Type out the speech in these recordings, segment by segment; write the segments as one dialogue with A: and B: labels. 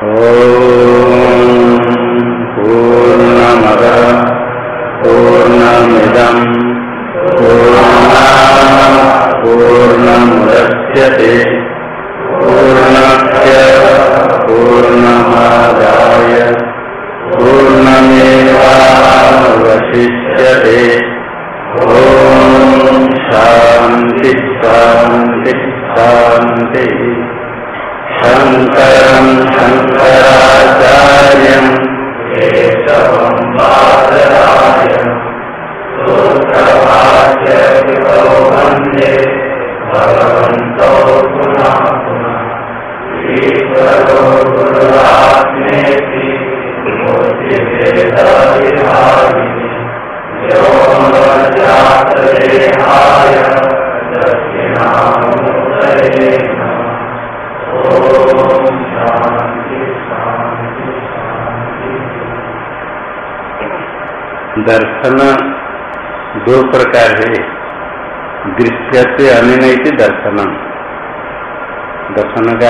A: पूर्णमद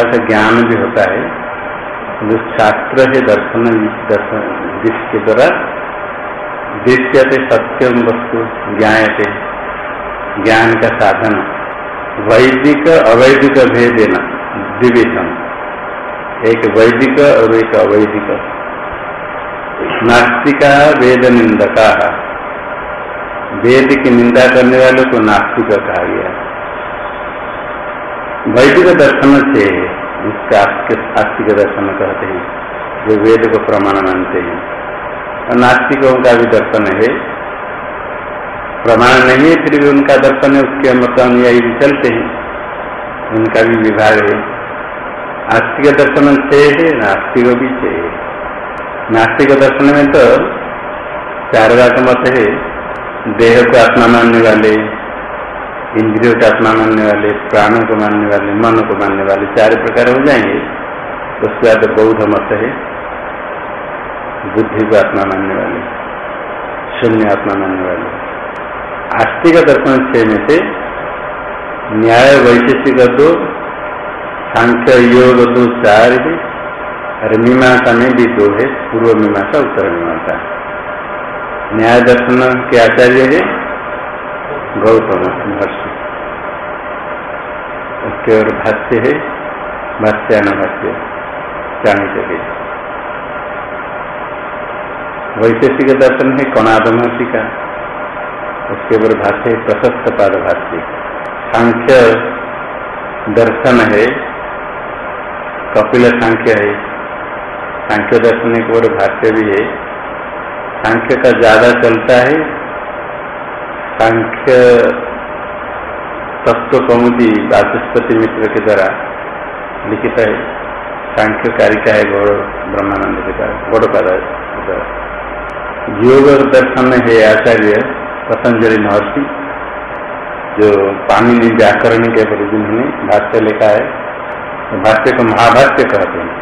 A: का अर्थ ज्ञान भी होता है। जो शास्त्र है दर्शन दर्शन जिसके द्वारा दृश्य से सत्यम वस्तु ज्ञाते ज्ञान का साधन, वैदिक अवैदिक भेदेना विवेचन। एक वैदिक और एक अवैदिक। नास्तिका वेद निंदका। वेद की निंदा करने वालों को नास्तिक कहा गया। वैदिक दर्शन से इसका आस्तिक दर्शन कहते हैं, जो वेद को प्रमाण मानते हैं। और नास्तिकों का भी दर्शन है। प्रमाण नहीं है, फिर भी उनका दर्शन है, उसके मत अनुयायी भी चलते हैं। उनका भी विभाग है। आस्तिक दर्शन से है, नास्तिक भी से है। नास्तिक दर्शन में तो चार बात मत है। देह को आत्मा मानने वाले इंद्रियों को आत्मा मानने वाले, प्राणों को मानने वाले, मन को मानने वाले चार प्रकार हो जाएँगे। उसके बाद बौद्ध मत है। बुद्धि को आत्मा मानने वाले, शून्य आत्मा मानने वाले। आस्तिक दर्शन छह में से न्याय वैशेषिक दो, सांख्य योग दो, चार है और मीमांसा में भी दो है। पूर्व मीमांसा, उत्तर मीमांसा। न्याय दर्शन के आचार्य है। गौतम महर्षि उसके और भाष्य है भाष्यान भाष्य चाणक्य के वैशेषिक दर्शन है कणाद महर्षि का उसके ऊपर भाष्य है प्रशस्त पाद भाष्य सांख्य दर्शन है, कपिल सांख्य है। सांख्य दर्शन के ऊपर भाष्य भी है। सांख्य का ज़्यादा चलता है सांख्य तत्व कौमुदी वाचस्पति मित्र के द्वारा लिखित है। सांख्य कारिका है गौड़ ब्रह्मानंद के द्वारा गौड़पाद योग दर्शन है आचार्य पतंजलि महर्षि, जो पाणिनि व्याकरण के ऊपर जिन्होंने भाष्य लिखा है। भाष्य को महाभाष्य कहते हैं।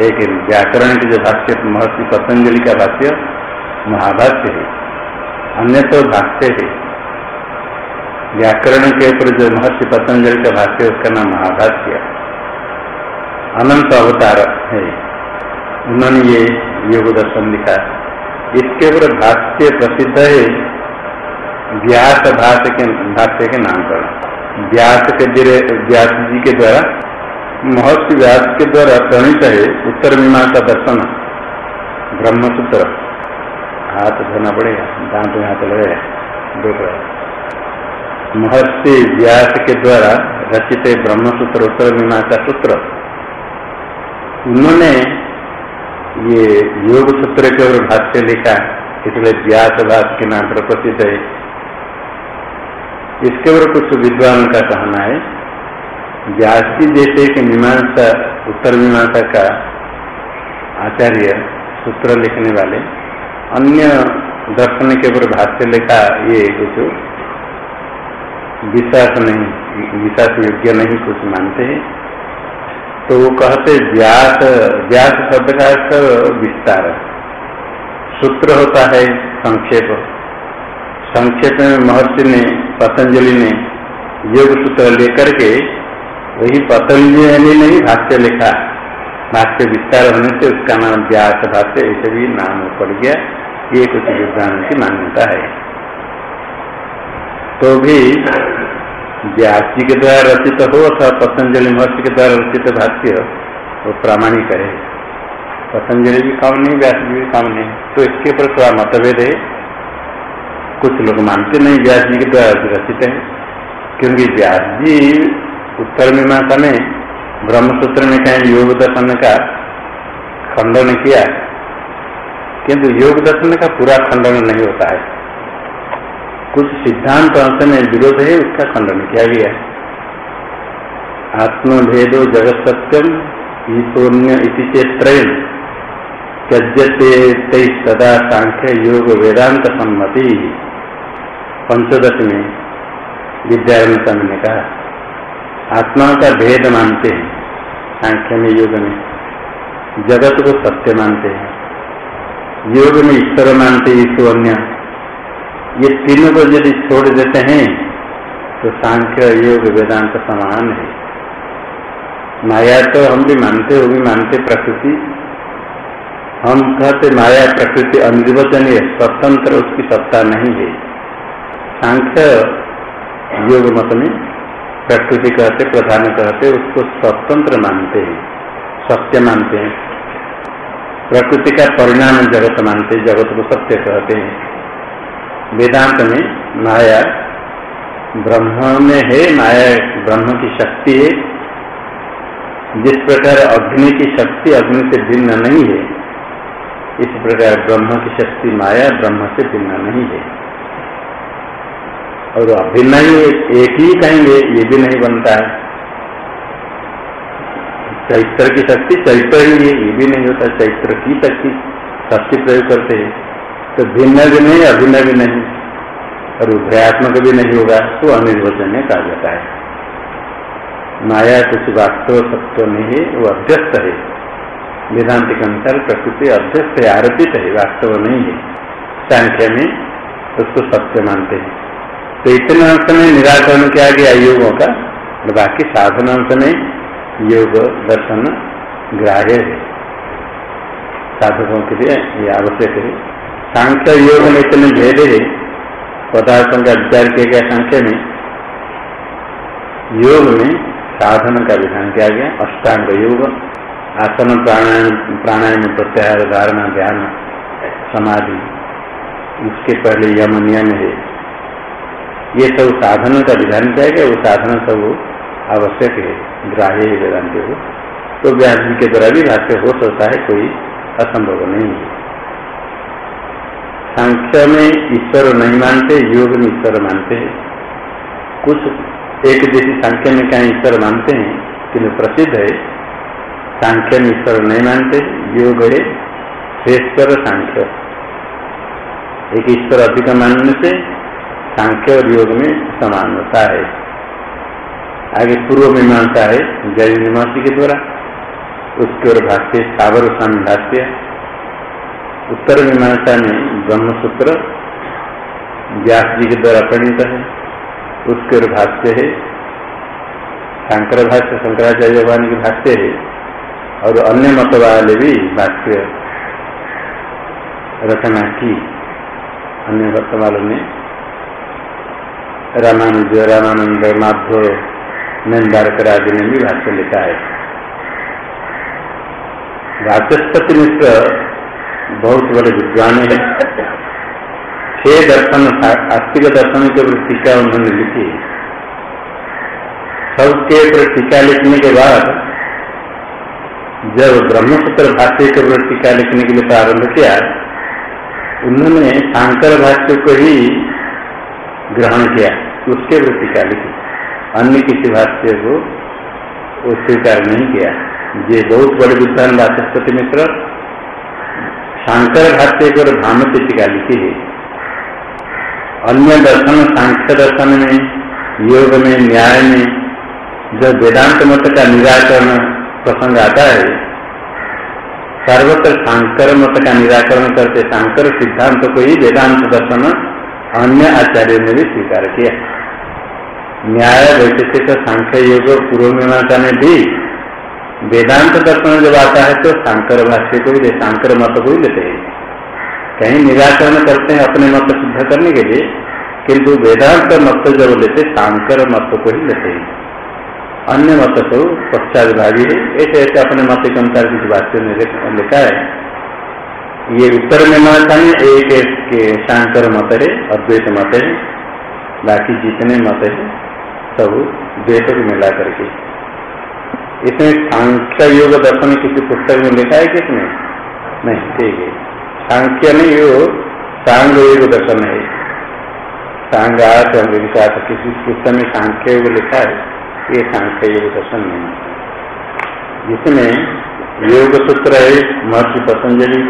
A: एक व्याकरण के जो भाष्य, महर्षि पतंजलि का भाष्य, महाभाष्य है। अन्य तो भाष्य है। व्याकरण के ऊपर जो महर्षि पतंजलि का भाष्य उसका नाम महाभाष्य अनंत अवतार है। उन्होंने ये योग दर्शन लिखा इसके ऊपर भाष्य प्रसिद्ध है। व्यास भाष्य के भाष्य के नाम पर। व्यास के व्यास जी के द्वारा, महर्षि व्यास के द्वारा प्रणीत है उत्तर मीमांसा दर्शन, ब्रह्मसूत्र। हाथ धोना पड़ेगा, दांत में हाथ लगेगा दो महर्षि व्यास के द्वारा रचित ब्रह्मसूत्र, उत्तर मीमांसा सूत्र, उन्होंने ये योग सूत्र के ओर भाष्य लिखा इसलिए व्यास भाष के नाम पर प्रसिद्ध है। इसके ऊपर कुछ विद्वान का कहना है, व्यास जी जैसे कि मीमांसा, उत्तर मीमांसा का आचार्य, सूत्र लिखने वाले अन्य दर्शन के ऊपर भाष्य लिखा ये कुछ विश्वास नहीं, विश्वास योग्य नहीं कुछ मानते हैं। तो वो कहते व्यास व्यास शब्द का विस्तार सूत्र होता है संक्षेप। संक्षेप में महर्षि ने, पतंजलि ने योग सूत्र लेकर के वही पतंजलि ने ही भाष्य लिखा। भाष्य विस्तार होने से उसका नाम व्यास भाष्य ऐसे भी नाम पड़ गया। ये कुछ विद्वान की मान्यता है। तो भी व्यास जी के द्वारा रचित हो अथवा पतंजलि महर्षि के द्वारा रचित भाष्य वो प्रामाणिक है। पतंजलि भी काम नहीं, व्यास जी भी काम नहीं। तो इसके ऊपर थोड़ा मतभेद है। कुछ लोग मानते नहीं व्यास जी के द्वारा रचित है, क्योंकि व्यास जी उत्तर मीमांसा में ब्रह्मसूत्र में कहीं योग दर्शन का खंडन किया, किंतु योग दर्शन का पूरा खंडन नहीं होता है। कुछ सिद्धांत अंश में विरोध है, उसका खंडन किया गया। आत्मभेदो जगत सत्यम ईशोन्य इति त्यजते सदा सांख्य योग वेदांत सम्मति। पंचोदश में विद्यारण स्वामी ने कहा। आत्मा का भेद मानते हैं। सांख्य में योग में। जगत को सत्य मानते हैं। योग में ईश्वर मानते ईश्वर अन्य। ये तीनों को यदि छोड़ देते हैं तो सांख्य योग वेदांत समान है। माया तो हम भी मानते, वो भी मानते प्रकृति। हम कहते माया प्रकृति अनिर्वचनीय स्वतंत्र उसकी सत्ता नहीं है। सांख्य योग मत में प्रकृति कहते, प्रधान कहते, उसको स्वतंत्र मानते हैं, सत्य मानते हैं। प्रकृति का परिणाम जगत मानते, जगत को सत्य कहते हैं। वेदांत में माया ब्रह्म में है, माया ब्रह्म की शक्ति है। जिस प्रकार अग्नि की शक्ति अग्नि से भिन्न नहीं है, इस प्रकार ब्रह्म की शक्ति माया ब्रह्म से भिन्न नहीं है। और अभिन्न ही एक ही कहेंगे, ये भी नहीं बनता है। चैत्र की शक्ति चैत्र ही है, ये भी नहीं होता। चैत्र की शक्ति शक्ति प्रयोग करते हैं। तो भिन्न भी नहीं, अभिन्न भी नहीं, और उभयात्मक भी नहीं होगा तो अनिर्वचन कहा जाता है। माया कुछ वास्तव सत्य नहीं है वो अध्यस्त है। वेदांत के अनुसार प्रकृति अध्यस्त है, आरोपित है, वास्तव नहीं है। सांख्य में उसको सत्य मानते हैं। तो इतने अंश में निराकरण किया गया योगों का, और बाकी साधन अंश में योग दर्शन ग्राह्य है। साधकों के लिए ये आवश्यक है। सांख्य योग में इतने भेद है, पदार्थों का विचार किया गया सांख्य में, योग में साधन का विधान किया गया, अष्टांग योग, आसन प्राणायाम प्राणायाम प्रत्याहार, धारणा, ध्यान, समाधि उसके पहले यम नियम है। ये सब साधन का विधान किया गया, वो साधन सब आवश्यक है, ग्राह्य वेदांत हो तो व्यास जी के द्वारा भी भाष्य हो सकता है, कोई असंभव नहीं है। सांख्य में ईश्वर नहीं मानते, योग में ईश्वर मानते हैं। कुछ एक जैसी सांख्य में कहीं ईश्वर मानते हैं किन्तु प्रसिद्ध है, सांख्य में ईश्वर नहीं मानते, योग है श्रेष्ठर सांख्य। एक ईश्वर अधिक मानने से सांख्य और योग में समान होता है। आगे पूर्व मीमांसा है जय मीमांसी के द्वारा, उसके और भाष्य, सावर स्वामी भाष्य। उत्तर मीमांसा में ब्रह्मसूत्र, व्यास जी के द्वारा प्रणीत है। उसके और भाष्य है, शंकर भाष्य, शंकराचार्य भगवान के भाष्य है, और अन्य मत वाले भी भाष्य रचना की। अन्य मत वालों ने रामानुज, रामानंद, माधव नंदारकर आदि ने भी भाष्य लिखा है। वाचस्पति मिश्र बहुत बड़े विद्वान है। छह दर्शन, आस्तिक दर्शन के ऊपर टीका उन्होंने लिखी सबके ऊपर टीका लिखने के बाद जब ब्रह्मसूत्र भाष्य के ऊपर टीका लिखने के लिए प्रारंभ किया, उन्होंने शांकर भाष्य को ही ग्रहण किया। उसके वृत्ति का लिखी? अन्य किसी भाष्य को स्वीकार नहीं किया। ये बहुत बड़े विद्वान वाचस्पति मित्र, शांकर भाष्य को भानुति टीका लिखी है। अन्य दर्शन, सांख्य दर्शन में, योग में, न्याय में जब वेदांत मत का निराकरण प्रसंग आता है, सर्वत्र शांकर मत का निराकरण करते शांकर सिद्धांत को ही वेदांत दर्शन अन्य आचार्यों ने भी स्वीकार किया। न्याय वैशिष्ट सांख्य योग पूर्व मीमांसा में भी वेदांत दर्शन जब आता है तो शांकर भाष्य को भी शांकर मत को ही लेते हैं। कहीं निराकरण करते हैं अपने मत सिद्ध करने के लिए, किंतु वेदांत मत जब लेते शांकर मत को ही लेते हैं। अन्य मत तो पश्चाभागी है ऐसे ऐसे अपने मत के अनुसार किसी भाष्य में लिखा है। ये उत्तर में न चाहिए एक एक के शांकर मत है, अद्वैत मत है, बाकी जितने मत है सब द्वैत को मिला करके। इसमें सांख्य योग दर्शन किसी पुस्तक में लिखा है किसमें नहीं, ठीक है। सांख्य नहीं, वो सांग योग दर्शन है। सांगात अमेरिका किसी पुस्तक में सांख्य योग लिखा है, ये सांख्य योग दर्शन नहीं जिसमें योग सूत्र है, महर्षि पतंजलि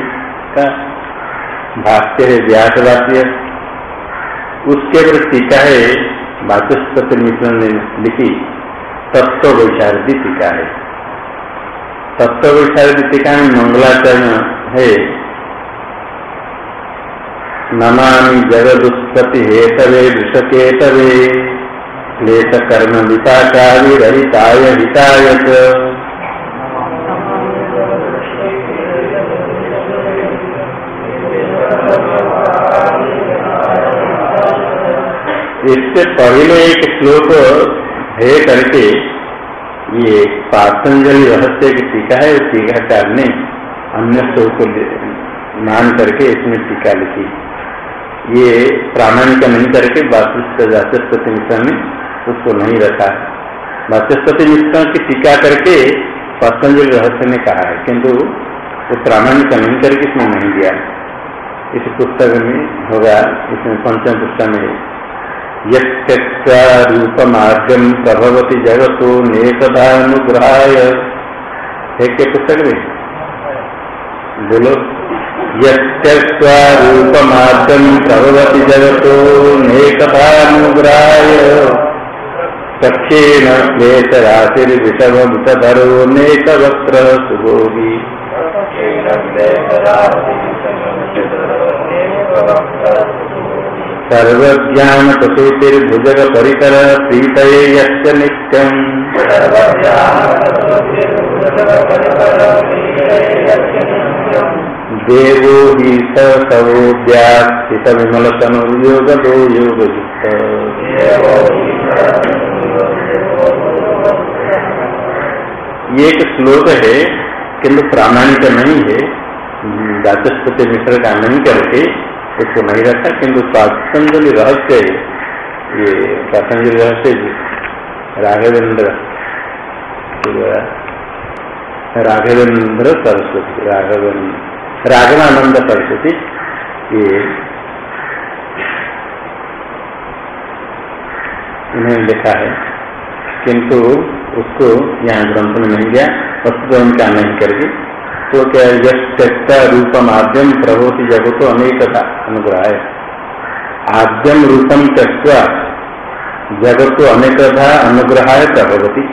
A: का भाष्य है व्यासवाक्य उसके ऊपर टीका है वाचस्पति मिश्र ने लिखी तत्व वैशारदी टीका है तत्व वैशारदी टीका में मंगलाचरण है। नमामि जगदुत्पत्ति हेतवे वृषकेतवे क्लेश कर्म विपाचारिहिताय हिताय इससे पहले एक श्लोक है करके, ये पातंजलि रहस्य की टीका है टीकाकार ने अन्य श्लोक को मान करके इसमें टीका लिखी। ये प्रामाणिक नहीं करके वाचस्पति मिश्रण ने उसको नहीं रखा। वाचस्पति मिश्रण की टीका करके पतंजलि रहस्य ने कहा है, किंतु वो प्रामाणिक नहीं करके इसमें नहीं दिया। इस पुस्तक में होगा, इसमें पंचम पुस्तक में यमार्गम प्रभवती जगतो नेकदानुग्रहाय। पुस्तक में? बोलो। यत्यस्वारूपमाद्यम प्रभवति जगतो नेकथानुग्राय सख्येन क्लेशराशिर्विषमविषधरो नेकवक्त्र सुभोगी सर्वज्ञान प्रसूतिर्भुजग परिकर प्रीतये यस्य नित्यम्। देवो ही सवोद्यात विमल योग दो योग ये एक श्लोक है किंतु प्रामाणिक नहीं है। वाचस्पति मिश्र का नहीं करके उसको नहीं रखा किंतु पतंजलि रहस्य, ये पतंजलि रहस्य राघवेंद्र राघवेंद्र सरस्वती राघवेंद्र राघवानंद सरस्वती, ये इन्होंने लिखा है। किंतु उसको यहाँ ग्रंथ में नहीं गया वस्तु उनका नहीं करके तो क्या त्यक्ता रूपम आद्यम प्रभोति जगतो अनेकता अनुग्रह है आद्यम रूपम त्यक्वा जगत अनेकता अनुग्रह है प्रभवती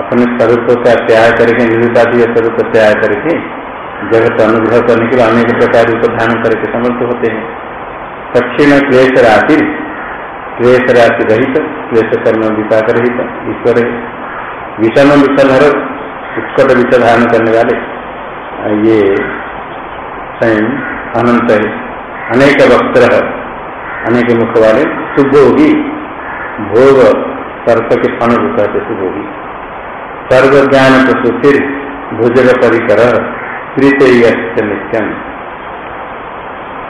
A: अपने स्वरूप का त्याग करके निर्विपाती स्वरूप त्याग करके, जगत अनुग्रह करने के लिए अनेक प्रकार रूप धारण करके समर्थ होते हैं। दक्षिण क्लेश राशि क्लेश राशि रहित, क्लेश कर्म विपाक रहित, ईश्वर है। विषम विषधर उत्कट विष धारण करने वाले। ये स्वयं अनंत है। अनेक वस्त्र, अनेक मुख वाले सुभोगी भोग, सर्प के फण को कहते सुभोगी सर्व ज्ञान प्रसुतिर भुजग परिकर नित्यम।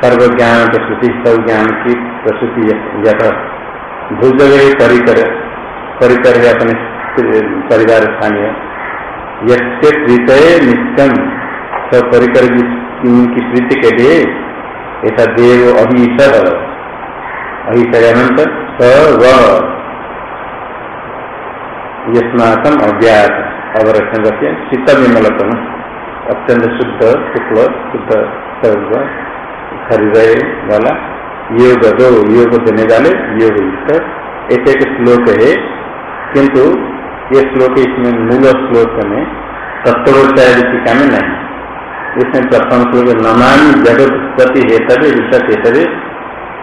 A: सर्व ज्ञान प्रस्तुति सब ज्ञान की प्रस्तुति यथ भूजग परिकर परिकर है अपने परिवार स्थानीय यसे प्रीत नित्यम। सब परिकर की प्रीति के लिए ऐसा देव अहिसर अहिसर अनंत स व यस्माकम अव्यात अवरक्षण शीत विमलतम अत्यंत शुद्ध, शुक्ल, शुद्ध, सर्व, हृदय वाला, योग दो, योग देने वाले, योग ऐसे एक श्लोक है, किंतु ये श्लोक इसमें मूल श्लोक में तत्वोच्चारी टीका में नहीं। इसमें प्रथम श्लोक नमामि जगत उत्पत्ति हेतवे, विषत हेतवे,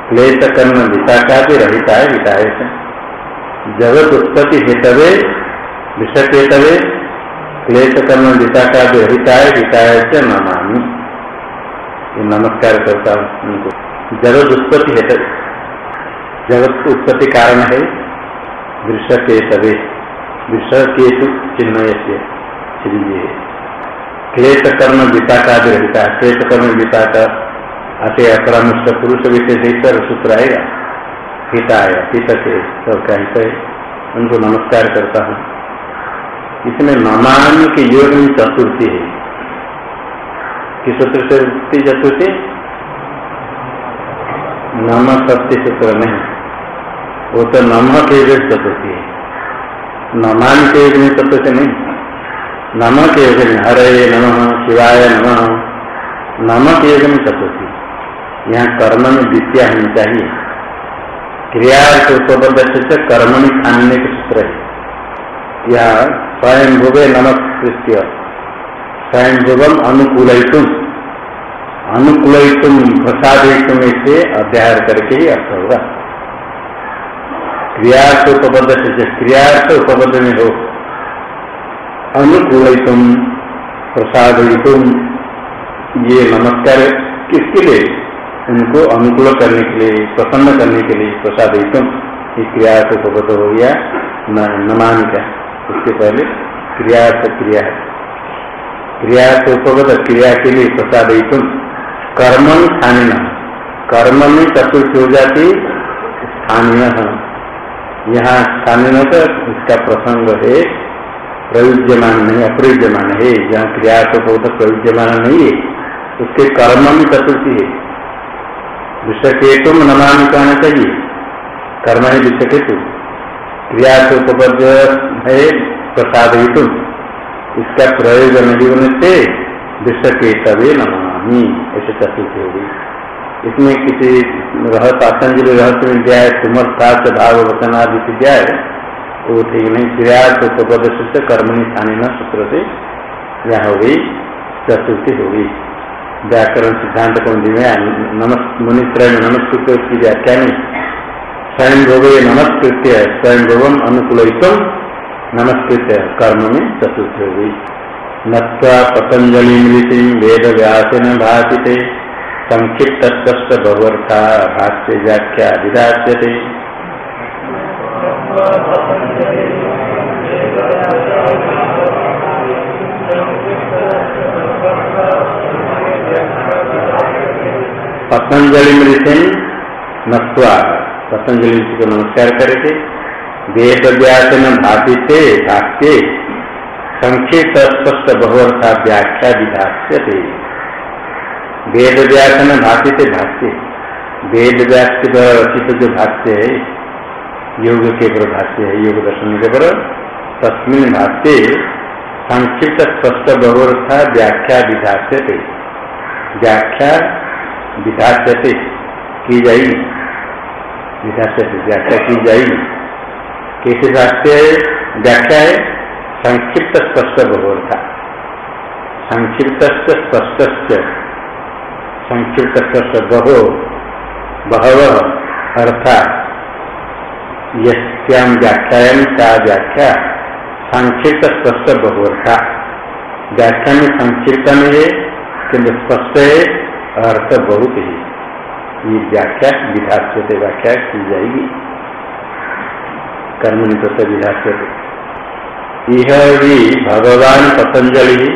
A: क्लेश कर्म विशाखा भी रहता है विषाय जगत उत्पत्ति हेतवे, विषत हेतवे, क्लेश कर्म गीता का जो हिताय हिताय से नमामि। नमस्कार करता हूँ उनको। जगत उत्पत्ति है जगत उत्पत्ति कारण है वृष के तवे वृष केतु चिन्ह से श्री क्लेश कर्म गीता का जो है क्लेश कर्म गीता का अति अपरामुष्ट पुरुष विशेष सूत्र आएगा हिताय हित के सबका हित है उनको नमस्कार करता हूँ इसमें नमान के योग में चतुर्थी है किस सूत्र से चतुर्थी नम सत्य सूत्र नहीं वो तो नम के योग चतुर्थी है नमान के योग में चतुर्थी नहीं नम के योग में हरे नम, शिवाय नम। नम के चतुर्थी। यहाँ कर्म में विद्या होनी चाहिए। क्रिया के उपबद्ध से कर्म में खाने के सूत्र है। या स्वयं भुवे नमस्कृत्य। स्वयं भुवम अनुकूल अनुकूल प्रसाद से अध्याय करके ही अर्थ होगा। क्रिया से उपबद्ध से क्रिया से उपबद्ध में हो अनुकूल प्रसाद ये नमस्कार किसके लिए? उनको अनुकूल करने के लिए, प्रसन्न करने के लिए प्रसाद क्रिया से उपबद्ध हो गया नमान का उसके पहले क्रिया से क्रिया क्रिया से उपगत क्रिया के लिए प्रसाद कर्म स्थानीय कर्म में चतुर्थी हो जाती स्थानीय यहाँ स्थानीय तो इसका प्रसंग है प्रयुज्यमान नहीं, अप्रयुज्यमान है जहाँ क्रिया से उपगत प्रयुज्यमान नहीं है, उसके कर्म में चतुर्थी है। विषय केतु नमान कहना चाहिए। कर्म है विषय केतु क्रिया से उपपद है प्रसाद हेतु इसका प्रयोग नहीं होने से विश्व के तभी नमामी, ऐसे चतुर्थी होगी। इसमें किसी रह पातंजलि रहस्य में दिया है सुमर्था से भाव वचन आदि से है वो ठीक नहीं क्रिया उपपद से कर्मणि स्थानीय सूत्र से यह हो गई चतुर्थी होगी व्याकरण सिद्धांत को नमस् मुनित्र नमस्कृत की व्याख्या नहीं स्वयं भोगे नमस्कृत्य स्वयं भोगम अनुकूल नमस्कृत्य, कर्म में चतुर्थ हो गई। नत्वा पतंजलि ऋषि वेद व्यासन भाषित संक्षिप्त बहुवर्था भाष्य व्याख्या विधास्यते। पतंजलि ऋषि नत्वा, पतंजलि जी को नमस्कार करके वेद व्यास न व्यासन भाषिते भाष्य संक्षिप्त स्पष्ट बहुवर्षा व्याख्या विधास्य थे वेद व्यास न व्यासन भाषित भाष्य वेद व्यास के द्वारा रचित जो भाष्य है योग के पर भाष्य है योग दर्शन के पर तस्मिन भाष्य संक्षिप्त स्पष्ट बहुवर्षा व्याख्या विधास्य थे व्याख्या विधास्य की जाएगी विधास्य व्याख्या की जाएगी कैसे शास्त्र व्याख्या है संक्षिप्त स्पष्ट था संक्षिप्त स्पष्ट संक्षिप्त स्पष्ट बहो, बहव अर्थात यम व्याख्यान का व्याख्या संक्षिप्त स्पष्ट बहुवर्था व्याख्या में संक्षिप्त में है किंतु स्पष्ट है अर्थ बहुत ही ये व्याख्या विधास्य व्याख्या की जाएगी। कर्म निपत विधास्य यह भी भगवान पतंजलि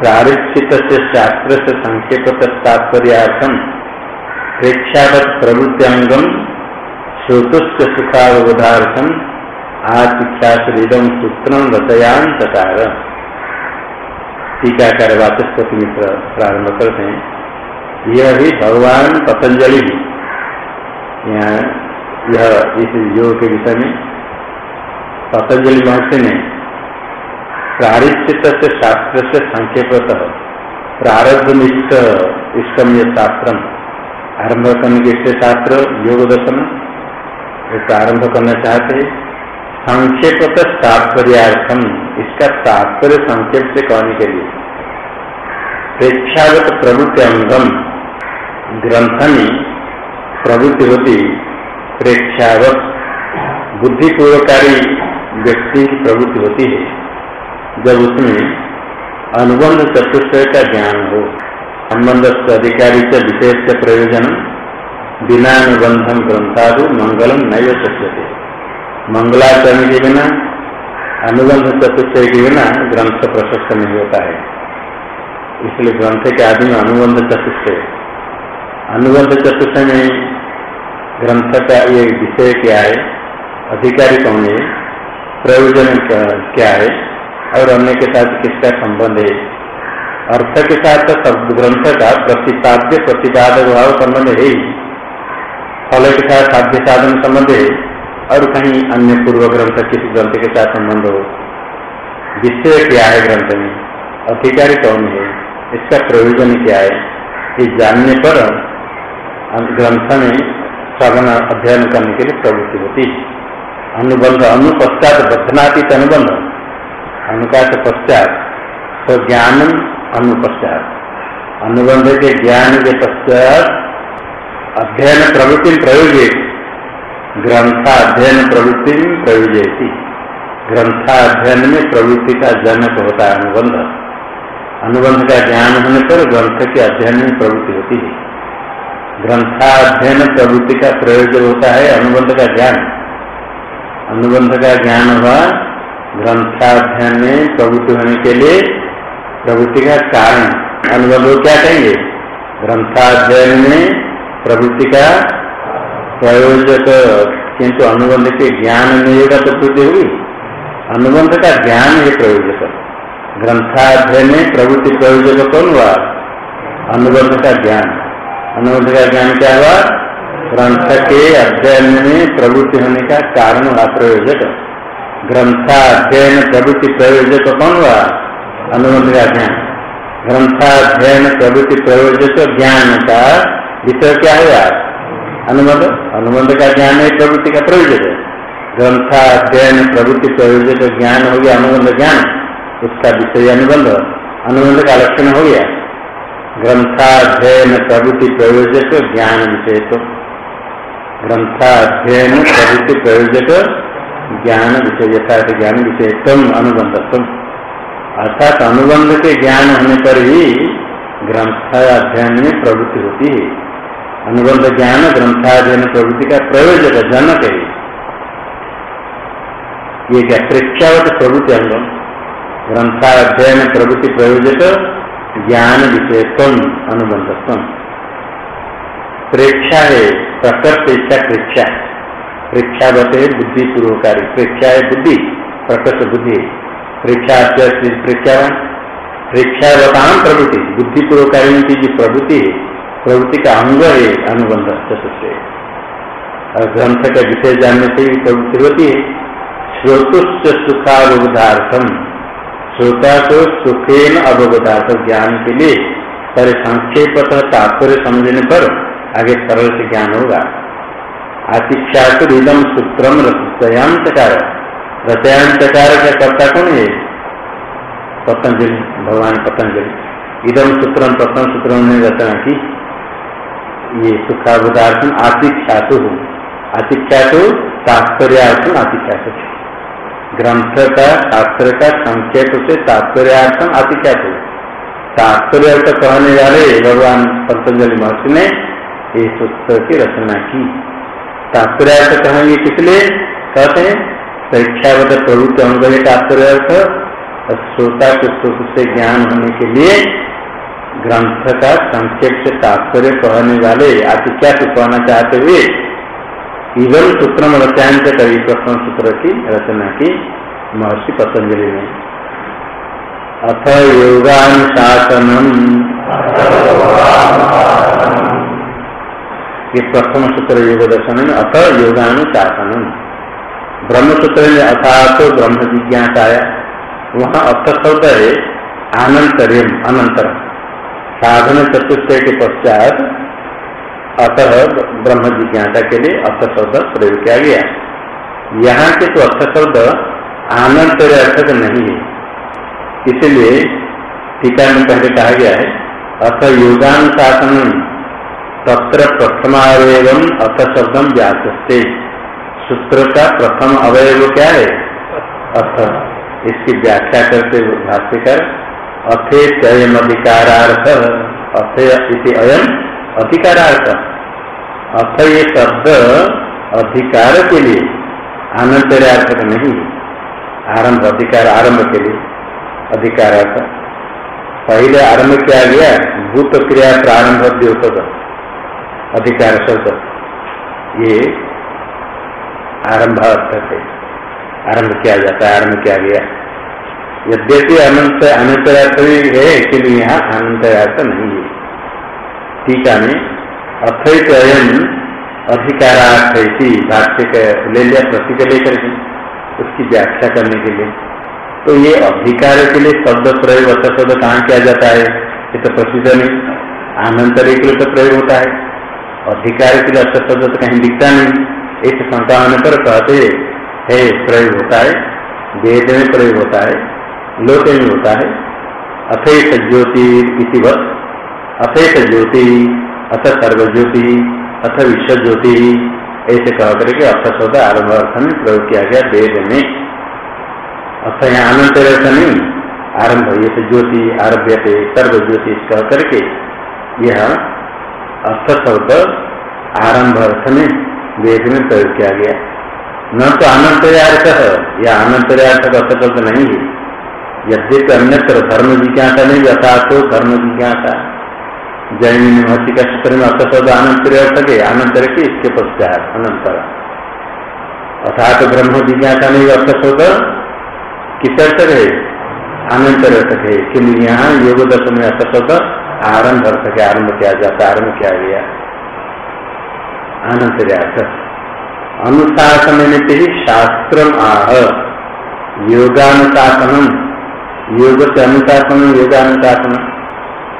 A: प्रारक्षित से शास्त्र से संक्षेप तात्पर्याथम प्रेक्षावत प्रवृत्तियांगम श्रोतुष्क सुखावधार्थम आतिख्यातम सूत्रम रचयान तकार। टीकाकार वाचस्पति मित्र प्रारंभ करते हैं। यह भी भगवान पतंजलि यहाँ यह इस योग के विषय में पतंजलि महर्षि ने प्रारिश्चित शास्त्र से संक्षेपतः प्रारब्ध निष्ठ इष्टम यह शास्त्र आरंभ करने के शास्त्र योग दर्शन प्रारंभ करना चाहते संक्षेपत तात्पर्यार्थम, इसका तात्पर्य संक्षेप से कहने के लिए। प्रेक्षागत प्रवृत्ति अंगम ग्रंथ में प्रवृत्ति होती प्रेक्षावत बुद्धिपूर्वकारी व्यक्ति की प्रवृत्ति होती है, जब उसमें अनुबंध चतुष्टय का ज्ञान हो। संबंध अधिकारी से विशेष प्रयोजन बिना अनुबंधन ग्रंथादि मंगलम नहीं सकते मंगलाचरण के बिना, अनुबंध चतुष्टय के बिना ग्रंथ प्रशस्त नहीं होता है। इसलिए ग्रंथ के आदि में अनुबंध चतुष्टय। अनुबंध चतुष्टय में ग्रंथ का ये विषय क्या है, अधिकारी कौन है, प्रयोजन क्या है, और अन्य के साथ किसका संबंध है। अर्थ के साथ तो ग्रंथ का प्रतिपाद्य, प्रतिपादक भाव संबंध है ही। फल के साथ साध्य साधन संबंध है और कहीं अन्य पूर्व ग्रंथ किसी ग्रंथ के साथ संबंध हो। विषय क्या है ग्रंथ में? अधिकारी कौन है? इसका प्रयोजन क्या है? ये जानने पर ग्रंथ में श्रवण अध्ययन करने के लिए प्रवृत्ति होती अनुबंध अनुपश्चात बद्धनातीत अनुबंध। अनुकाश पश्चात तो ज्ञान अनुपश्चात अनुबंध के ज्ञान के पश्चात अध्ययन प्रवृत्ति प्रयोगे ग्रंथाध्ययन प्रवृत्ति प्रयोजयती ग्रंथाध्ययन में प्रवृत्ति का जनक होता है अनुबंध। अनुबंध का ज्ञान होने पर ग्रंथ के अध्ययन में प्रवृत्ति होती है। ग्रंथाध्ययन प्रवृत्ति का प्रयोजन होता है अनुबंध का ज्ञान। अनुबंध का ज्ञान हुआ ग्रंथाध्ययन में प्रवृत्ति होने के लिए प्रवृत्ति का कारण। अनुबंध क्या कहेंगे? ग्रंथाध्ययन में प्रवृत्ति का प्रयोजक, किंतु अनुबंध के ज्ञान नहीं होगा तो प्रवृत्ति होगी अनुबंध का ज्ञान है प्रयोजक। ग्रंथाध्ययन में प्रवृत्ति प्रयोजक कौन हुआ? अनुबंध का ज्ञान। अनुबंध का ज्ञान क्या हुआ? ग्रंथ के अध्ययन में प्रवृत्ति होने का कारण हुआ प्रयोजक। ग्रंथाध्ययन प्रवृत्ति प्रयोजक कौन हुआ? अनुबंध का ज्ञान। ग्रंथाध्ययन प्रवृत्ति प्रयोजक ज्ञान का विषय क्या है अनुबंध? अनुबंध का ज्ञान है प्रवृत्ति का प्रयोजक है। ग्रंथा अध्ययन प्रवृत्ति प्रयोजक ज्ञान हो गया, अनुबंध ज्ञान। उसका विषय अनुबंध। अनुबंध का लक्षण हो गया। ग्रंथाध्ययन, प्रवृत्ति प्रयोजक, ज्ञान विषय तो। ग्रंथाध्ययन, प्रवृत्ति प्रयोजक, ज्ञान विषय, यथार्थ ज्ञान विषय तम अनुबंधत्म अर्थात अनुबंध के ज्ञान होने पर ही ग्रंथ अध्ययन में प्रवृत्ति होती है। अनुबंध ज्ञान, ग्रंथाध्ययन, प्रवृत्ति का प्रयोजक जनक है ये क्या प्रेक्षावत प्रवृत्ति अनुबंध ग्रंथाध्ययन, प्रवृत्ति प्रयोजक, ज्ञान विषयत्व अनुबंधत्व। प्रेक्षा है प्रकट इच्छा प्रेक्षा प्रेक्षावत है बुद्धि पूर्वकारी। प्रेक्षा है बुद्धि प्रकट बुद्धि। प्रेक्षा प्रेक्षा प्रेक्षा बताम प्रवृत्ति। बुद्धि पूर्वकारी की जो प्रवृत्ति है प्रवृत्ति का अंग है अनुबंध चतुर्थ और ग्रंथ का विषय जानने से भी प्रवृत्ति होती है। श्रोतुष्ट सुखावधार्थम श्रोता को सुखेन अवगतार्थ ज्ञान के लिए पर संक्षेप तात्पर्य समझने पर आगे सरल से ज्ञान होगा। आतिख्यातम सूत्रम रचयांतकार रचयांतकार का कर्ता कौन है? पतंजलि, भगवान पतंजलि। इदम सूत्रम प्रथम सूत्र ने रचना की। ये सुखावतार्थम आतिख्यातु आतिख्यातु तात्पर्यार्थम आतिख्यातु ग्रंथ का शास्त्र का संक्षेप से तात्पर्यार्थम क्या तात्पर्य अर्थ कहने वाले भगवान पतंजलि महर्षि ने ये सूत्र की रचना की। तात्पर्यार्थ कहेंगे किसलिए? कहते हैं, परीक्षावत प्रवृत्ति अंग तात्पर्य श्रोता के सुख से ज्ञान होने के लिए ग्रंथ का संक्षेप तात्पर्य कहने वाले आति क्या कहना चाहते हुए इधर सूत्र से करी प्रथम सूत्र की रचना की महर्षि पतंजलि ने अथ योगानुशासनम ये प्रथम सूत्र योग दर्शन में अथ योगानुशासनम ब्रह्म सूत्र में अथा तो ब्रह्म जिज्ञासाया। वहाँ अथ शब्द है आनंतरियम अनंतर साधन चतुष्ट के पश्चात अतः ब्रह्म जिज्ञासा के लिए अर्थ शब्द प्रयोग किया गया यहाँ के तो अर्थ शब्द आनंतर अर्थ नहीं है। इसलिए टीका में पहले कहा गया है, अथ योगानुशासन तत्र प्रथमावय अथ शब्दम व्यासते सूत्र का प्रथम अवयव क्या है? अर्थ। इसकी व्याख्या करते भाष्यकर अथे अयम अधिकारार्थ अथे अयम अधिकारार्थ। अथ ये शब्द अधिकार के लिए आनंतरार्थक नहीं, आरंभ अधिकार आरंभ के लिए अधिकारार्थ पहले आरंभ किया गया, भूत क्रिया प्रारंभ द्योतक अधिकार शब्द। ये आरंभ अर्थ है। आरंभ किया जाता है, आरंभ किया गया। यद्यपि अनंत अनंतरार्थ भी है लेकिन यहाँ अनंतरार्थ नहीं है। टीका में अथैत अयम अधिकारार्थ भाष्य ले लिया प्रतीक लेकर के, उसकी व्याख्या करने के लिए। तो ये अधिकार के लिए शब्द प्रयोग अर्थ शब्द कहाँ किया जाता है? ये तो प्रसिद्ध नहीं। आनंतरिक के लिए तो प्रयोग होता है। अधिकार के लिए अर्थ शब्द तो कहीं दिखता नहीं। इस शंका होने पर कहते है, प्रयोग होता है। वेद में प्रयोग होता है। लोक में होता है। अथेत ज्योति इसी वक्त अथेत ज्योति, अथ सर्वज्योति, अथ विश्व ज्योति ऐसे कह करके अर्थ शब्द आरंभ अर्थ में प्रयोग किया गया वेद में। अथ यहाँ अनंत रहता नहीं, आरंभ ये तो ज्योति आरभ्य थे सर्व ज्योति कह करके यह अर्थ शब्द आरंभ अर्थ में वेद में प्रयोग किया गया। न तो अनंतर्थ यह अनंतर्थ का अर्थ शब्द नहीं है। यद्यपि अन्यत्र धर्म जिज्ञासा नहीं, यथा तो धर्म जिज्ञासा जैन महर्षि का सूत्र में अर्थ शब्द अनंतर अर्थ के अनंतर के इसके पश्चात अनंतर। अर्थात ब्रह्म जिज्ञासा नहीं अर्थ शब्द किस अर्थक है अनंत अर्थक है किन्तु यहाँ योग दर्शन में अर्थ शब्द आरंभ अर्थ के आरंभ किया जाता, आरंभ किया गया। अनंत अर्थ अनुशासन ही शास्त्र आह। योगानुशासन योग से अनुशासन, योगानुशासन।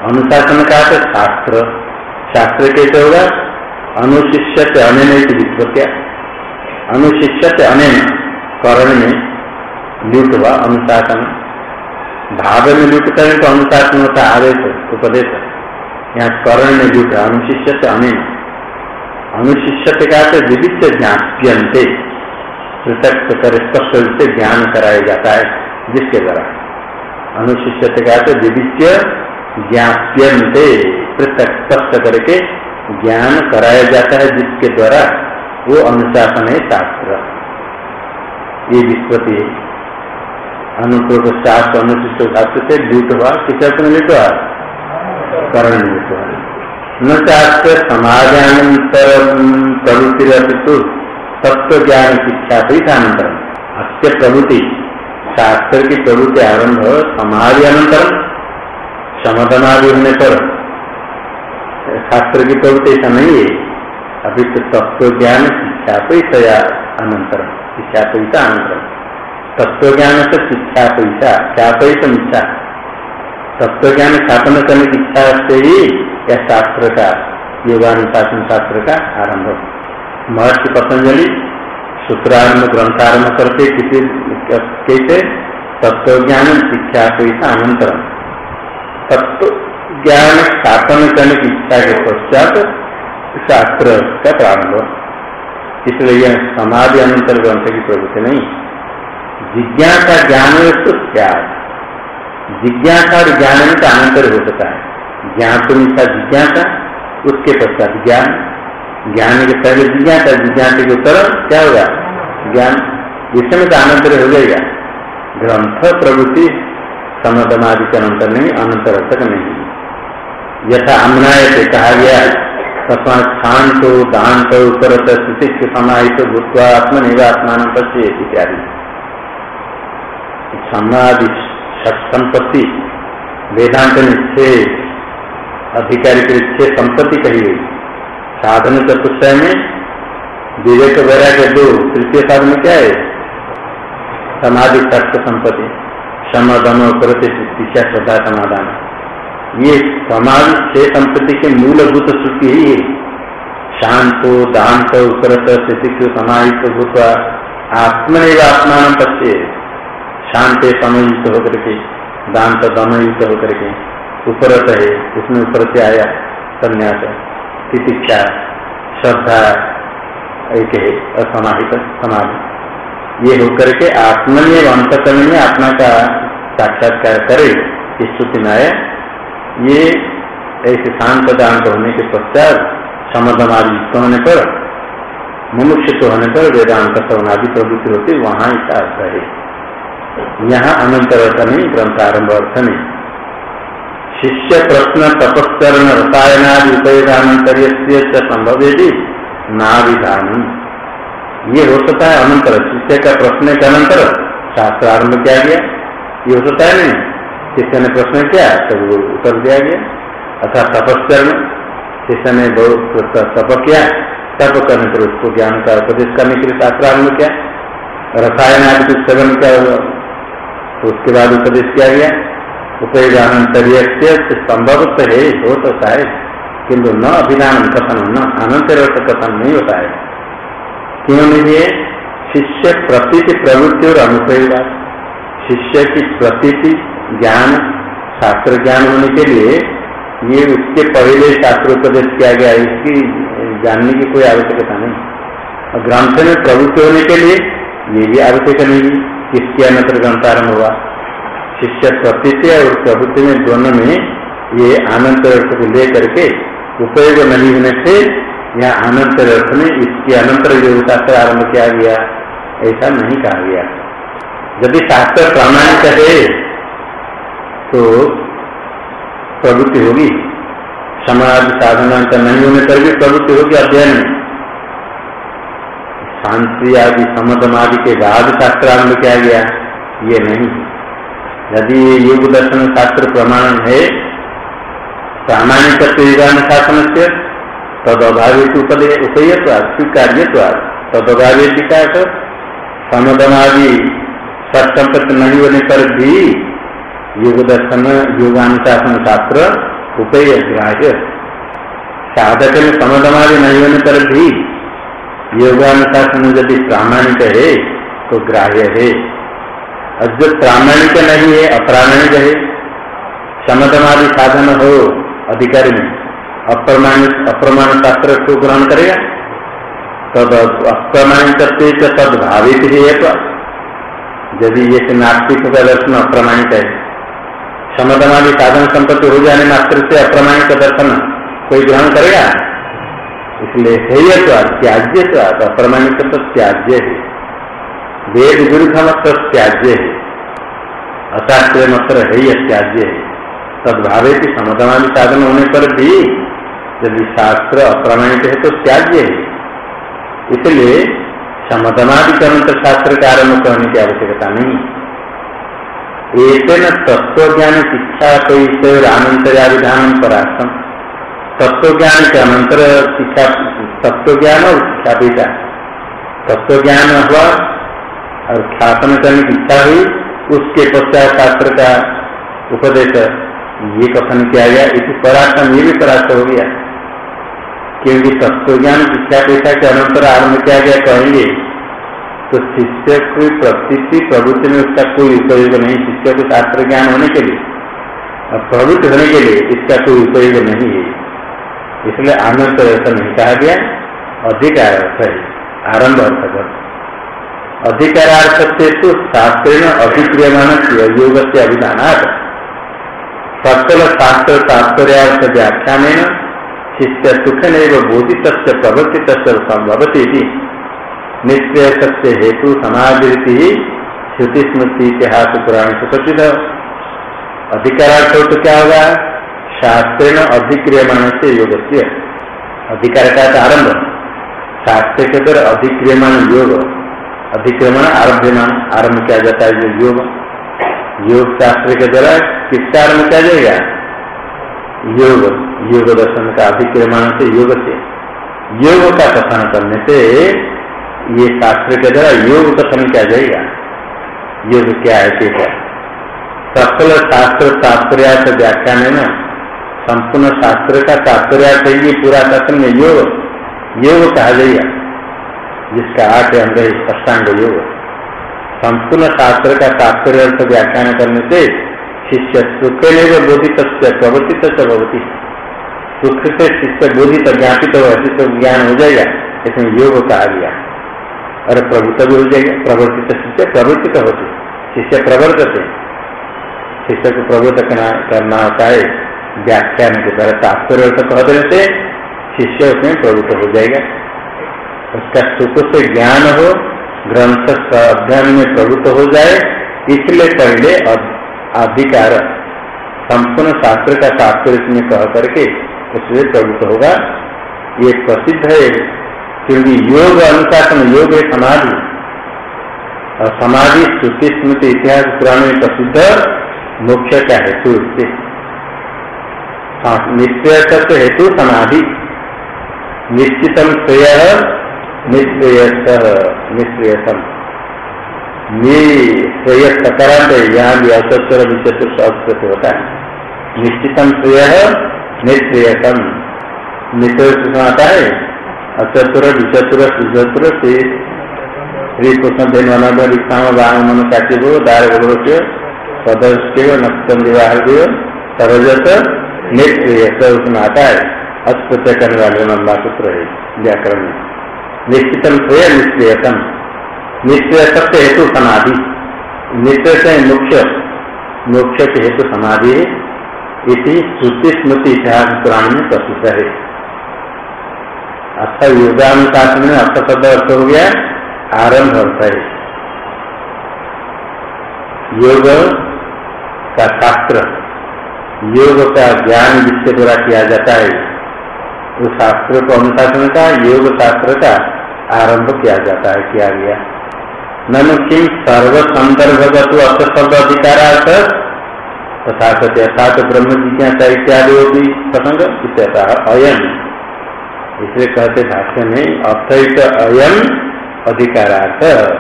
A: अनुशासन अनुशासन का तो शास्त्र। शास्त्र कैसे होगा अनुशिष्य से अनैन विश्वत्या अनुशिष्य से अनैन करण में लुट हुआ अनुशासन। भाव में लुट करें तो अनुशासन होता आदेश, उपदेश। यहाँ करण में लुट अनुशिष्य से अनेन। अनुशिष्य का क्या विविध ज्ञाप्यंते पृथक कर स्पष्ट रूप से ज्ञान कराया जाता है, जिसके द्वारा अनुशिष्य क्या विविध ज्ञाप्यंते पृथक स्पष्ट करके ज्ञान कराया जाता है जिसके द्वारा वो अनुशासन है शास्त्र। ये विस्पति अनुपूर्व शास्त्र, अनुशिष्ट शास्त्र से द्यूत हुआ। अर्थ में लिट हुआ? करण लिट हुआ न शास्त्र समाजानंतर प्रवृत्ति तो तत्व ज्ञान शिक्षा तो अनंतर अस्य प्रवृत्ति शास्त्र की प्रवृत्ति आरंभ समाधि अनंतर समाधनादि होने पर, शास्त्र की प्रवृत्ति ऐसा नहीं है। अभी तो तत्व ज्ञान शिक्षा पैसा अनंतर शिक्षा पैसा अनंतर तत्व ज्ञान से शिक्षा पैसा क्या तो इच्छा तत्व ज्ञान स्थापन करने की इच्छा से ही या शास्त्र का, योगानुशासन शास्त्र का आरंभ महर्षि पतंजलि सूत्रारंभ, ग्रंथारंभ करते, किसी कैसे तत्व ज्ञान शिक्षा इच्छा अनंतरम तत्व ज्ञान स्थापन करने की इच्छा के पश्चात शास्त्र का प्रारंभ। इसलिए यह समाधि अनंतर ग्रंथ की प्रवृत्ति नहीं। जिज्ञासा ज्ञान तो क्या जिज्ञासा और ज्ञान में तो अनंतर हो सकता है। ज्ञान तो मिलता जिज्ञासा, उसके पश्चात ज्ञान। ज्ञान के पहले जिज्ञासा जिज्ञासा के उत्तर, क्या होगा? ज्ञान। इसमें तो अनंतर हो जाएगा। ग्रंथ प्रवृत्ति समदमादि के अंतर नहीं अनंतर तक नहीं यथा अमनाय से कहा गया तथा शांत दांत उत्तर स्थिति समाहित भूतवा आत्मनिर्वात्मान आत्मान पश्चित इत्यादि समाधि संपत्ति वेदांत में अधिकारी के छह संपत्ति कही गई। साधन चतुष्टय में विवेक वैराग्य दो, तृतीय साधन क्या है? समाधि षष्ठ संपत्ति समदम प्रति शिक्षा श्रद्धा, समाधान। ये समाधि से संपत्ति के मूलभूत श्रुति ही है। शांतो, दांत उपरत स्थिति समाहित, भूत आत्मनिव आत्मान पश्चे शांत समय युक्त होकर के, दांत दम युक्त होकर के उपरत है, उसमें ऊपर से आया, संन्यास, तितिक्षा, श्रद्धा, एक है, असमाहित, समाधि। ये होकर के आत्मनिय अंतकरण आत्मा का साक्षात्कार करे में आया। ये ऐसे शांत दांत होने के पश्चात समाधमादि युक्त होने पर, मुमुक्षित होने पर वेदांत सवनादि प्रवृत्ति होती वहाँ इसका अर्थ है। यहाँ अनंतर अर्थ नहीं ग्रंथ आरंभ अर्थ नहीं। शिष्य प्रश्न तपस्करण रसायनादि उपयोगानंतर्य संभव यदि नाविधान ये हो सकता है अनंतर, शिष्य का प्रश्न के अनंतर, शास्त्र आरंभ किया गया। ये हो सकता है नहीं। शिष्य ने प्रश्न किया तो वो उत्तर दिया गया। अर्थात तपस्करण शिष्य ने बहुत तप किया। तप करने पर उसको ज्ञान का उपदेश करने के लिए शास्त्र आरंभ किया। रसायन आदि कुछ सेवन तो उसके बाद उपदेश किया गया। उपयोगानंतरीय संभव तो है, हो सकता है किंतु न अभिधान कथन, न अनंतर कथन नहीं होता है। क्यों नहीं है शिष्य प्रतीति प्रवृत्ति और अनुपयोगा शिष्य की प्रतीति ज्ञान शास्त्र ज्ञान होने के लिए ये उसके पहले शास्त्र उपदेश किया गया है इसकी जानने की कोई आवश्यकता नहीं। और ग्रंथ में प्रवृत्ति होने के लिए ये भी आवश्यक नहीं, किसके अनंतर ग्रंथ आरंभ हुआ। शिष्य प्रतीति और प्रवृत्ति में दोनों में ये आनंद को लेकर के उपयोग नहीं होने से यहाँ अनंतर अर्थ में इसकी अनंतर योग्यता से आरंभ किया गया, ऐसा नहीं कहा गया। यदि शास्त्र प्रामाणिक है तो प्रवृत्ति होगी। समाज साधना का नहीं होने पर भी प्रवृत्ति होगी अध्ययन में। शांति आदि समतम आदि के बाद शास्त्र आरंभ किया गया, ये नहीं। यदि योग दर्शन शास्त्र प्रमाण है, प्रामाणिक शासन से तद अभावित उपयत्वाद स्वीकार्यवाद तद अभावित का समदमादि सत्संपत्ति नहीं होने पर भी योग दर्शन योगानुशासन शास्त्र उपेय ग्राह्य साधक में समदमादि नहीं होने पर भी योगानुशासन यदि प्रामाणिक है तो ग्राह्य है। और जो प्रामाणिक नहीं है, अप्रामाणिक है, समदमादि साधन हो, अधिकारी में अप्रमाणित अप्रमाण शास्त्र को ग्रहण करेगा। तद अप्रमाणित तद भावित ही तो यदि ये नास्तिक का दर्शन अप्रमाणित है समदमादि साधन संपत्ति हो जाने मात्र से अप्रमाणिक दर्शन कोई ग्रहण करेगा? इसलिए हेय तो त्याज्य अप्रमाणिक तो त्याज्य है। वेद विरुद्ध मत त्याज्य है। अशास्त्रीय मत हेय त्याज्य है। तदभावे की समदमादि साधन होने पर भी यदि शास्त्र अप्रमाणित है तो त्याज्य है। इसलिए समधनाधिकरण तो शास्त्र का आरंभ करने की आवश्यकता नहीं। एक तत्व ज्ञान शिक्षा विधान परास्तम तत्व ज्ञान के अनंतर शिक्षा तत्व ज्ञान और शिक्षा तत्व ज्ञान हुआ और ख्यापन करने की इच्छा हुई, उसके पश्चात शास्त्र का उपदेश ये कथन किया गया, इसी पराक्रम ये भी परास्त हो गया। क्योंकि तत्व ज्ञान शिक्षा पेशा के अनंतर आरंभ किया गया कहेंगे? तो शिष्य की प्रतीति प्रवृत्ति में उसका कोई उपयोग नहीं शिष्य को शास्त्र ज्ञान होने के लिए और प्रवृत्ति होने के लिए इसका कोई उपयोग नहीं है। इसलिए आनंद ऐसा नहीं कहा गया अधिकार अर्थ है, आरंभ अर्थ कर अधिकारार्थ से तो शास्त्र अभिक्रियमान योग से अभिधान सकल शास्त्र तात्पर्यार्थ व्याख्यान शिष्य सुख नैव बोधित प्रवर्तित संभवती निश्चय सत्य हेतु समाधि श्रुति स्मृति इतिहास पुराण से प्रसिद्ध अधिकारार्थ तो क्या होगा शास्त्र अधिक्रियमाण से योग अधिकार का आरंभ शास्त्र के तरह अधिक्रियमाण योग, अधिक्रमण आरभ्यमान आरंभ किया जाता है जो योग। योग शास्त्र के द्वारा किसका आरंभ किया जाएगा? योग योग दर्शन का अभिक्रमण से योग से। योग का कथन करने से ये शास्त्र के द्वारा योग कथन किया जाएगा। योग क्या है क्या सकल शास्त्र तात्पर्यार्थ व्याख्यान है ना? संपूर्ण शास्त्र का तात्पर्यार्थ है ये पूरा कथन में योग। योग कहा जाएगा। जिसका आठ अंग है योग। संपूर्ण शास्त्र का तात्पर्य व्याख्यान करने से शिष्य सुख नहीं बोधित प्रवर्तित भवती सुख से शिष्य बोधित ज्ञापित शिष्य ज्ञान हो जाएगा इसमें योग कहा गया। और प्रभुत्व भी हो जाएगा प्रवर्तित शिष्य प्रवृत्त होते शिष्य प्रवर्तते शिष्य को प्रवृत्त करना होता है, व्याख्यान के द्वारा तात्पर्य कह से शिष्य उसमें प्रवृत्त हो जाएगा। उसका सुख से ज्ञान हो, ग्रंथ अध्ययन में प्रवृत्त हो जाए, इसलिए पहले अधिकार संपूर्ण शास्त्र का शास्त्र इसमें कह करके उससे प्रवृत्त होगा। ये प्रसिद्ध है, क्योंकि योग अनुशासन, योग है समाधि। और समाधि श्रुति स्मृति, इतिहास, पुराण में प्रसिद्ध मुख्य का हेतु निश्चय तत्व हेतु समाधि। निश्चितम श्रेय निष्क्रिय निष्क्रियतम श्रेय सकारांत यहाँ भी अचतुर विचतुर संस्कृत होता है। निश्चितम श्रेय निष्क्रियतम निश्चय आता है? अचतुर विचतुर सुचतुर से श्री कृष्ण देवान विक्षाम वाम मन काटिव दार गोलोक्य सदस्य नक्षम विवाह देव सरजत निष्क्रिय उसमें आता है। अस्पत्य करने वाले लंबा सूत्र है, व्याकरण में। निश्चितम स्वय निश्चयतम निश्चय सत्य हेतु समाधि। निश्चय से मुख्य मोक्ष के हेतु समाधि इसी श्रुति स्मृति इतिहास पुराण में प्रसिद्ध है। अर्थ योगानुशासन में अर्थ शब्द अर्थ हो गया, आरंभ अर्थ है। योग का शास्त्र, योग का ज्ञान जिसके द्वारा किया जाता है, उस शास्त्र को अनुशासन का, योग शास्त्र का आरंभ किया जाता है, किया गया। ननु सर्व संदर्भगत अधिकारार्थ तथा अर्थात ब्रह्म जिज्ञासा इत्यादि भी प्रसंग, इत्यता अयम। इसलिए कहते भाष्य में अर्थ अयम अधिकारार्थ।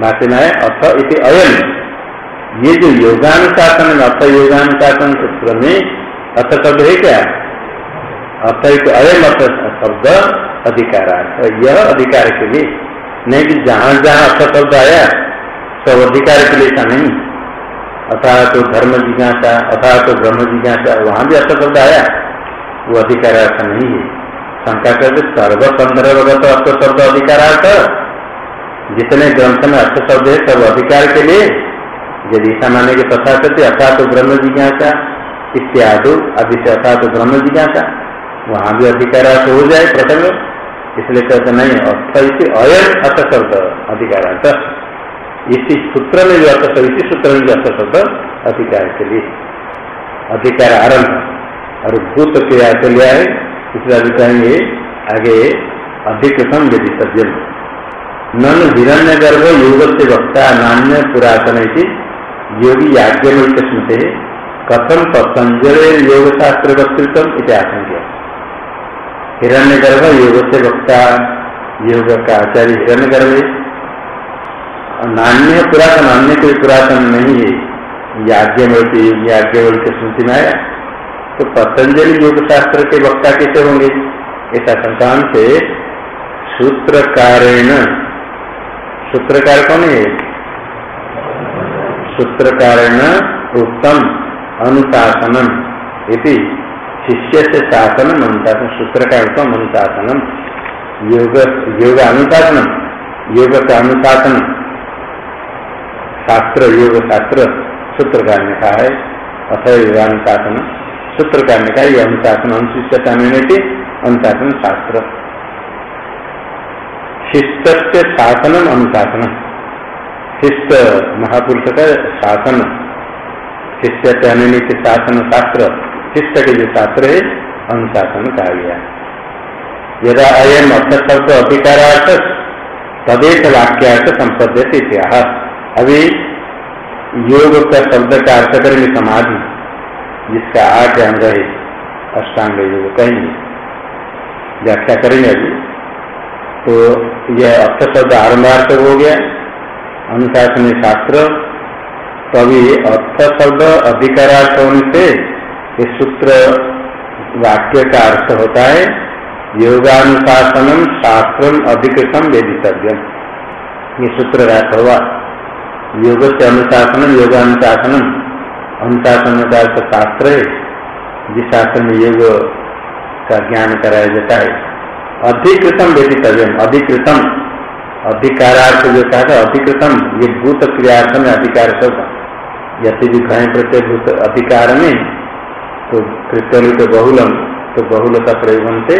A: भाष्य में अर्थ इति अयम। ये जो योगानुशासन अर्थ योगानुशासन सूत्र में अर्थ शब्द है क्या? अतिरिक्त अयम अर्थ शब्द अधिकार यह अधिकार के लिए। नहीं कि जहाँ जहाँ अर्थ शब्द आया, सब अधिकार के लिए ऐसा नहीं। अथा तो धर्म जिज्ञासा अथा तो ब्रह्म जिज्ञासा, वहाँ भी अर्थ शब्द आया, वो अधिकार अर्थ नहीं है। शंका करते सर्व संदर्भगत अर्थ शब्द अधिकारार्थ जितने ग्रंथ में अर्थ शब्द है, सब अधिकार के लिए। यदि ऐसा माने के तथा करते अथा तो ब्रह्म जिज्ञासा, इत्यादि आदि से अथा तो ब्रह्म जिज्ञासा, वहाँ भी अधिकार हो जाए प्रसंग। इसलिए कहते नहीं अर्थ इसी अयम अर्थ शब्द अधिकार इसी सूत्र में भी अर्थ इसी सूत्र में भी अर्थ शब्द अधिकार के लिए। अधिकार आरंभ। और भूत क्रिया के लिए आए इसलिए अभी कहेंगे, आगे अधिकृतम यदि सज्जन। नन हिरण्य गर्भ योग से वक्ता नान्य पुरातन योगी याज्ञ में कथम पतंजल योग शास्त्र वक्तृत्व इतिहास हिरण्य गर्भ योग से वक्ता योग का आचार्य हिरण्य गर्भ नान्य पुरातन, अन्य कोई पुरातन नहीं है। याज्ञवल्की याज्ञवल्क स्मृति में आया। तो पतंजलि योग शास्त्र के वक्ता कैसे होंगे? ऐसा संतान से सूत्रकारेण। सूत्रकार कौन है? सूत्रकारेण उत्तम अनुशासनम शिष्य से शासन अनुशासन सूत्र का अर्थ अनुशासनम योग योग अनुशासन योग का अनुशासन शास्त्र योग शास्त्र सूत्रकार ने कहा है अथ योगानुशासन सूत्रकार ने कहा यह अनुशासन अनुशिष्टता में अनुशासन शास्त्र। शिष्ट से शासनम अनुशासन शिष्ट महापुरुष का शासन शिष्य के अनुनीति शासन शास्त्र शिष्ट के जो शास्त्र है, अनुशासन कहा गया यदा अयम अर्थ शब्द अधिकारार्थ, तदेश वाक्यार्थ संपद्य इतिहास अभी योग का शब्द का अर्थ करेंगे समाधि, जिसका आठ अंग है, अष्टांग योग कहेंगे। व्याख्या करेंगे अभी। तो यह अर्थ शब्द आरंभार्थ हो गया। अनुशासन शास्त्र, तभी अर्थ शब्द अधिकारार्थ होने से इस सूत्र वाक्य का अर्थ होता है, योगानुशासनम शास्त्र अधिकृतम वेदितव्यम। ये सूत्र अर्थ हुआ। योग से अनुशासनम, योगानुशासनम। अनुशासन का अर्थ शास्त्र है, जिस शास्त्र में योग का ज्ञान कराया जाता है। अधिकृतम वेदितव्यम, अधिकृतम। अधिकारार्थ जो कहा था, अधिकृतम, ये भूत क्रियार्थ में अधिकार शब्द यदि भी प्रत्येक भूत अधिकार में तो कृत्यलित बहुलम तो बहुलता प्रयोग से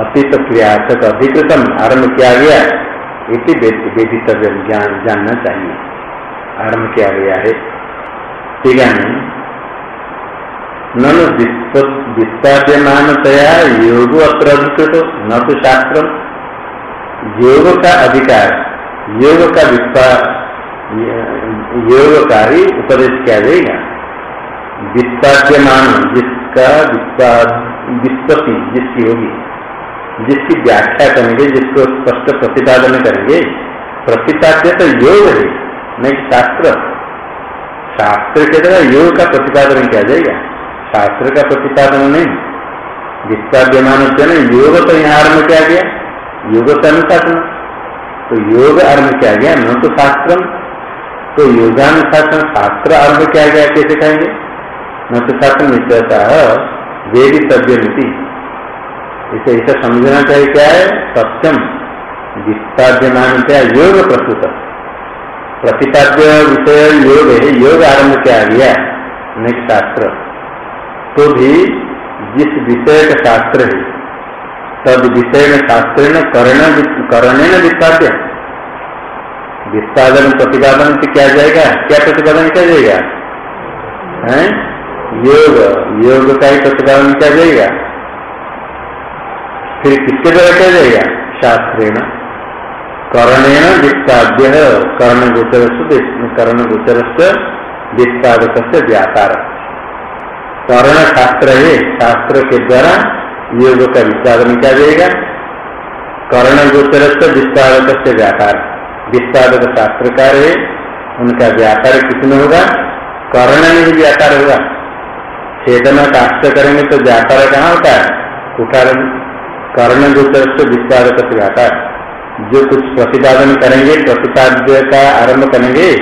A: अतीत क्रियार्थक अधिकृतम, आरंभ किया गया इति वेदितव्य ज्ञान, जानना चाहिए। आरंभ किया गया है। ठीक है ननु योग अत्र अधिकृत, न तो शास्त्र। योग का अधिकार, योग का विस्तार योग का ही उपदेश किया जाएगा विस्ताद्यमान जिसका विस्पत्ति जिसकी होगी, जिसकी व्याख्या करेंगे, जिसको स्पष्ट प्रतिपादन करेंगे, प्रतिपाद्य तो योग है, नहीं शास्त्र। शास्त्र के द्वारा योग का प्रतिपादन किया जाएगा। शास्त्र का प्रतिपादन नहीं। विस्ताद्यमान योग तो यहाँ आरंभ किया गया। योग तो अनुशासन। तो योग आरंभ किया गया, न तो शास्त्र। तो योगानुशासन, शास्त्र आरंभ किया गया, कैसे कहेंगे? न तो शास्त्र निश्चयता वेदी सभ्य नीति इसे ऐसा समझना चाहिए क्या है? सत्यम। विस्ताद्यमान क्या योग प्रस्तुत। प्रतिपाद्य विषय योग है, योग आरंभ किया गया नहीं शास्त्र। तो भी जिस विषय का शास्त्र है, तद विषय में शास्त्र न कर्ण करणे न विस्ताद्य। विस्तादन प्रतिपादन से क्या जाएगा? क्या प्रतिपादन किया जाएगा? है? योग योग का ही प्रतिपादन किया जाएगा। फिर किसके द्वारा किया जाएगा? शास्त्रेण। कर्णेन विस्ताद्य कर्ण गोचर कर्ण गोचर से व्यापार। कर्ण शास्त्र है, शास्त्र के द्वारा योग का विस्तारण किया जाएगा। कर्ण गोचर से से व्यापार। विस्तारक शास्त्रकार है, उनका व्यापार किसमें होगा? कर्ण में ही व्यापार होगा। छेदन काष्ट करेंगे तो व्यापार कहाँ होता है? उठारण, कर्ण गोचर से से व्यापार जो कुछ प्रतिपादन करेंगे प्रतिपाद्य का आरंभ करेंगे,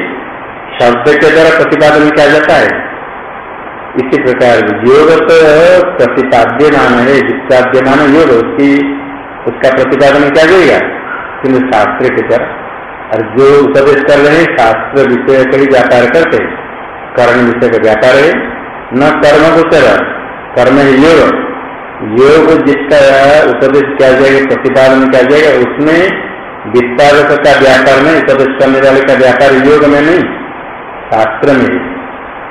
A: शब्द के द्वारा प्रतिपादन किया जाता है। इसी प्रकार योग तो प्रतिपाद्यमान है, विस्ताद्यमान योग, उसकी, उसका प्रतिपादन किया जाएगा। किन्तु शास्त्र के द्वारा, और जो उपदेश कर रहे हैं, शास्त्र विषय का ही व्यापार करते कर्ण विषय का व्यापार है। न कर्म गोचर कर्म है योग। योग जिसका उपदेश किया जाएगा, प्रतिपादन किया जाएगा, उसमें विस्तार का व्यापार में उपदेश करने वाले का व्यापार योग में नहीं, शास्त्र में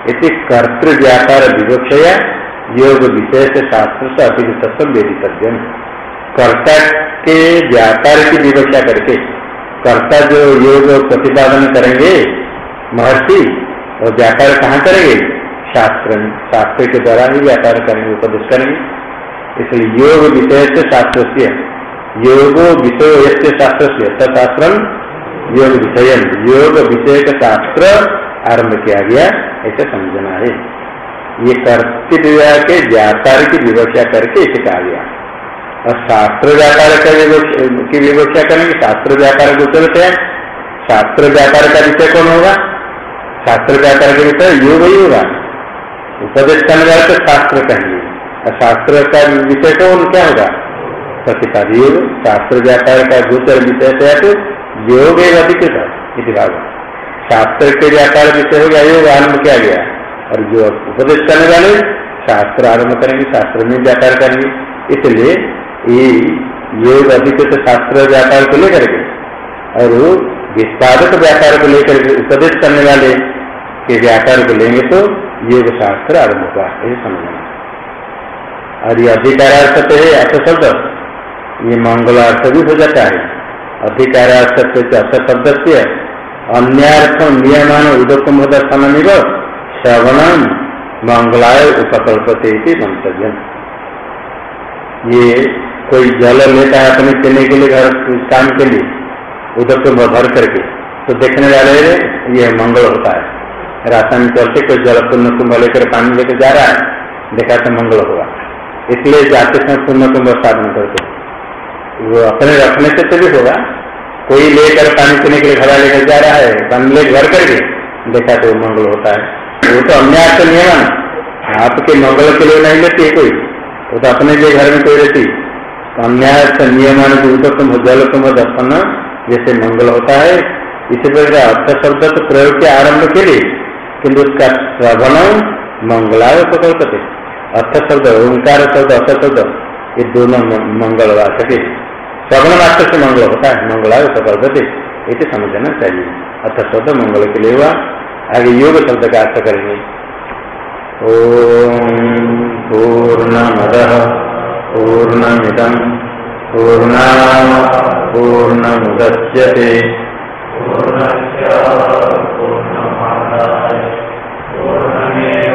A: इति कर्तृ व्यापार विवक्षया, योग विषय से शास्त्र से अतिरिक्त वेदितव्य कर्ता के व्यापार की विवक्षा करके, कर्ता जो योग प्रतिपादन करेंगे, महर्षि और व्यापार कहाँ करेंगे? शास्त्र शास्त्र के द्वारा ही व्यापार करेंगे, उपदेश करेंगे। इसलिए योग विषय से शास्त्र से योगो विषय से शास्त्र से तशास्त्र योग विषय योग विषय का शास्त्र आरंभ किया गया, ऐसे समझना है। ये कर्तव्य के व्यापार की विवक्षा करके इसे कहा गया। और शास्त्र व्यापार की विवक्षा करेंगे, शास्त्र व्यापार गोचर है? शास्त्र व्यापार का विषय कौन होगा? शास्त्र व्यापार का विषय योग ही होगा। उपदेश करने वाले तो शास्त्र कहेंगे और शास्त्र का विषय कौन क्या होगा। प्रतिपाद योग, शास्त्र व्यापार का गोचर विषय से तो योग अधिकृत भाव शास्त्र के व्यापार विषय हो गया, योग आरंभ किया गया। और जो उपदेश करने वाले शास्त्र आरंभ करेंगे, शास्त्र में व्यापार करेंगे। इसलिए ये योग अधिकृत शास्त्र व्यापार को लेकर के और विस्तारक व्यापार को लेकर उपदेश करने वाले के व्यापार को लेंगे तो योग शास्त्र आरंभ हुआ ये समझना। और ये अधिकारार्थ है अर्थ शब्द। ये मंगलार्थ भी हो जाता है। अधिकारार्थ अर्थ शब्द से अन्यार्थ नियमान उदकुंभ दर्शन श्रवणम मंगलाय उपकल्पते मंतव्य ये कोई जल लेता है अपने पीने के लिए, घर काम के लिए उधर को भर करके तो देखने वाले ये मंगल होता है। में चलते कोई जल पुण्य कुंभ लेकर पानी लेकर जा रहा है, देखा तो मंगल होगा इसलिए जाते समय पुण्य कुंभ साधन करते वो अपने रखने से तो भी होगा। कोई लेकर पानी पीने के लिए घड़ा लेकर जा रहा है पानी ले घर करके, देखा तो मंगल होता है। वो तो अन्य तो नियमन आपके मंगल के लिए नहीं लेती है कोई। वो तो अपने लिए घर में कोई रहती। तो अन्याय नियमन दूत तुम जल तुम दर्शन जैसे मंगल होता है। इसी प्रकार अर्थ शब्द तो प्रयोग के आरंभ के लिए किन्तु उसका श्रवण मंगलाय प्रकल्पते। अर्थ शब्द ओंकार शब्द अर्थ शब्द ये दोनों मंगल वाचक श्रवण वाक्य से मंगल होता है, मंगलाय प्रकल्पते इसे समझना चाहिए। अर्थ शब्द मंगल के लिए हुआ, आगे योग शब्द का अर्थ करेंगे। ओम पूर्णमद पूर्णमिदम पूर्णा पूर्णमुदच्यते। पूर्णस्य